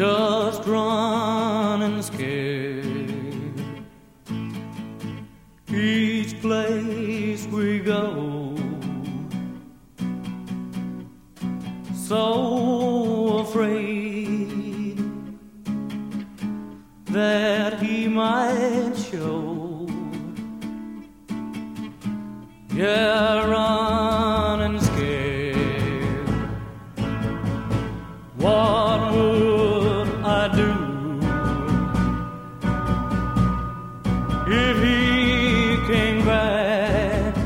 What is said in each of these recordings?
just running scared. Each place we go, so afraid that he might show. Yeah. if he came back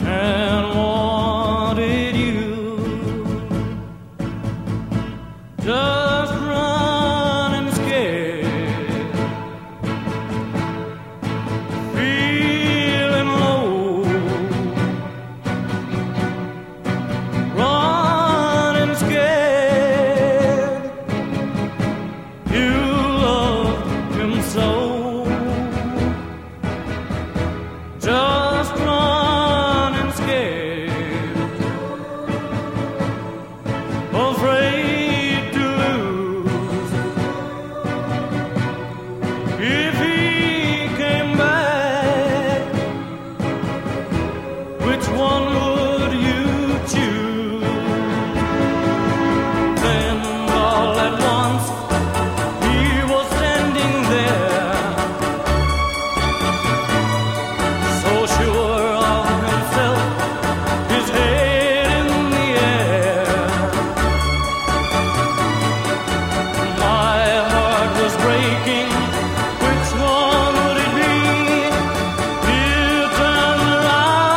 and wanted you. Just